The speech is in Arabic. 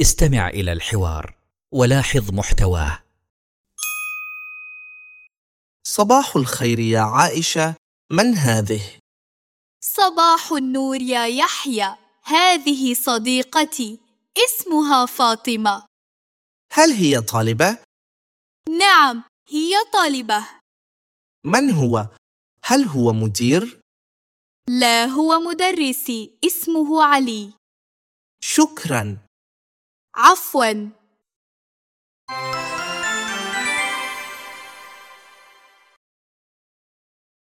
استمع إلى الحوار ولاحظ محتواه صباح الخير يا عائشة من هذه؟ صباح النور يا يحيى هذه صديقتي اسمها فاطمة هل هي طالبة؟ نعم هي طالبة من هو؟ هل هو مدير؟ لا هو مدرسي اسمه علي شكراً عفواً.